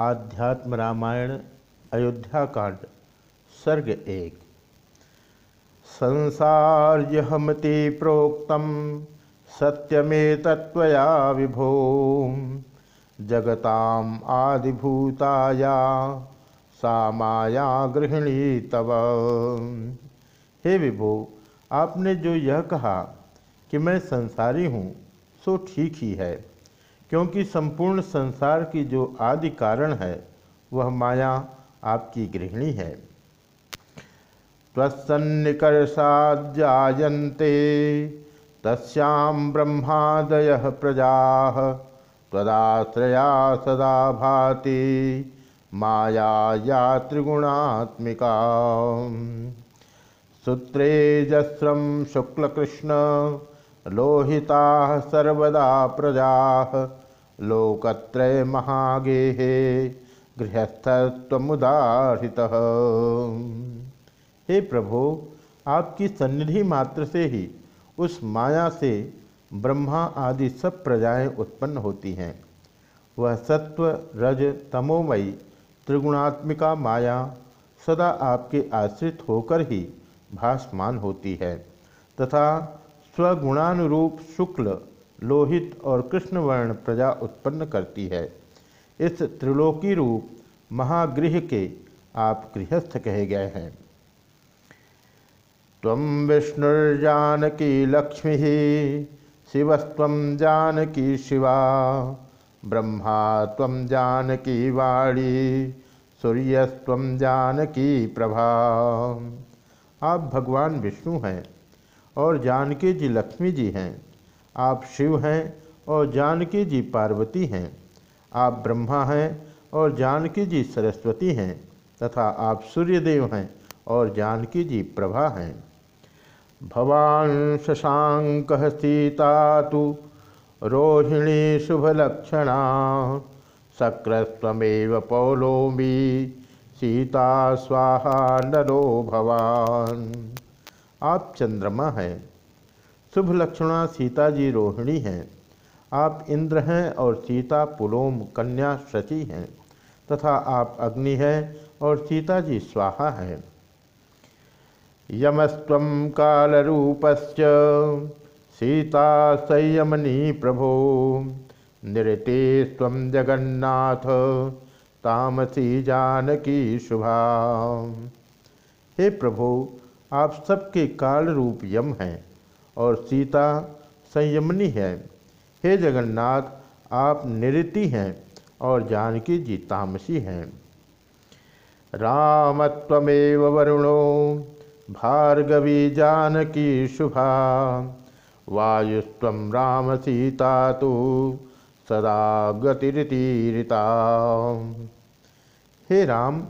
आध्यात्म रामायण, अयोध्या कांड, सर्ग एक। संसार्यहमति प्रोक्त सत्यमे तत्वया विभो। जगताम आदिभूताया, सा माया गृहिणी तव। हे विभो, आपने जो यह कहा कि मैं संसारी हूँ, सो ठीक ही है। क्योंकि संपूर्ण संसार की जो आदि कारण है, वह माया आपकी गृहिणी है। त्वसन्निकर्षाजायन्ते तस्यां ब्रह्मादय प्रजा तदाश्रया सदा भाति माया या त्रिगुणात्मिका। सूत्रेजस्रम शुक्लकृष्ण लोहिता सर्वदा प्रजा, लोकत्रय महागेहे गृहस्थमुदारित हे प्रभु, आपकी सन्निधि मात्र से ही उस माया से ब्रह्मा आदि सब प्रजाएँ उत्पन्न होती हैं। वह सत्व, रज, तमोमयी, त्रिगुणात्मिका माया सदा आपके आश्रित होकर ही भासमान होती है। तथा स्वगुणानुरूप शुक्ल, लोहित और कृष्णवर्ण प्रजा उत्पन्न करती है। इस त्रिलोकी रूप महागृह के आप गृहस्थ कहे गए हैं। तम विष्णुर्जानकी लक्ष्मी शिवस्व जानकी शिवा, ब्रह्मा तम जानकी वाणी सूर्यस्व जानकी प्रभा। आप भगवान विष्णु हैं। और जानकी जी लक्ष्मी जी हैं। आप शिव हैं और जानकी जी पार्वती हैं। आप ब्रह्मा हैं और जानकी जी सरस्वती हैं तथा आप सूर्यदेव हैं और जानकी जी प्रभा हैं। भवान शशांक सीता तो रोहिणी शुभलक्षणा शक्रस्वमेव पौलोमी सीता स्वाहा नरो भवान। आप चंद्रमा हैं। शुभ लक्षणा सीता जी रोहिणी हैं। आप इंद्र हैं और सीता पुलोम कन्या शची हैं। तथा आप अग्नि हैं और सीता जी स्वाहा हैं। यमस्व कालरूपश्च। सीता संयमनी प्रभो। निरते स्व जगन्नाथ। तामसी जानकी शुभा। हे प्रभु आप सबके काल रूप यम हैं और सीता संयमनी है। हे जगन्नाथ, आप निरति हैं और जानकी जी तामसी हैं। रामत्वमेव वरुणो, भार्गवी जानकी शुभा। वायुस्व राम सीता तो सदा गतिरितीरिता। हे राम,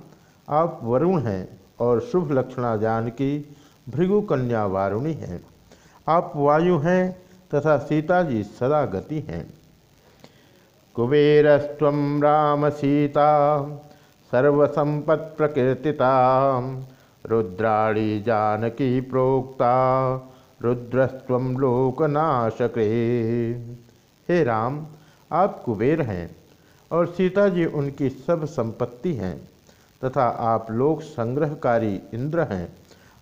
आप वरुण हैं और शुभ लक्षणा जानकी भृगु कन्या वारुणी हैं। आप वायु हैं तथा सीता जी सदा गति हैं। कुबेरस्व राम सीता, सर्वसंपत् प्रकीर्तिता, रुद्राणी जानकी प्रोक्ता रुद्रस्व लोकनाशके। हे राम, आप कुबेर हैं और सीता जी उनकी सब संपत्ति हैं। तथा आप लोक संग्रहकारी इंद्र हैं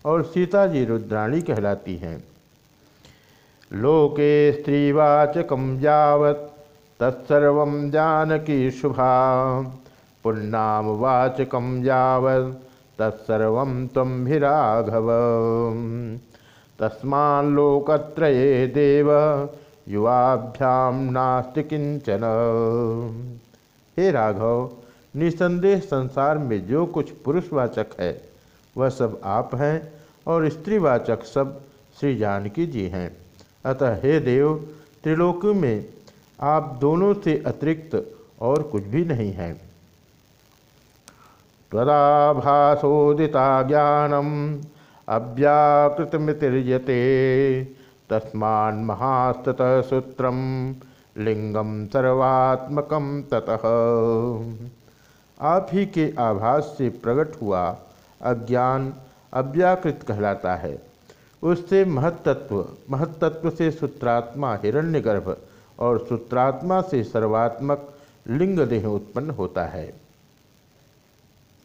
और सीता जी रुद्राणी कहलाती हैं। लोके स्त्रीवाचकम यावत्, तत्सर्व जानकी शुभा। पुण्णाम वाचकम यावत्, तत्सर्व तम भी राघव। तस्माल्लोकत्रये देव युवाभ्याम नास्ति किंचन हे राघव निसंदेह संसार में जो कुछ पुरुषवाचक है, वह सब आप हैं और स्त्रीवाचक सब श्री जानकी जी हैं। अतः हे देव, त्रिलोक में आप दोनों से अतिरिक्त और कुछ भी नहीं है। त्वदाभासोदिता ज्ञानम अव्याकृतमितिर्यते तस्मान महास्तत सूत्रम लिंगम सर्वात्मकम ततः। आप ही के आभास से प्रकट हुआ अज्ञान अव्याकृत कहलाता है। उससे महत्त्व महत्त्व से सूत्रात्मा हिरण्यगर्भ और सूत्रात्मा से सर्वात्मक लिंगदेह उत्पन्न होता है।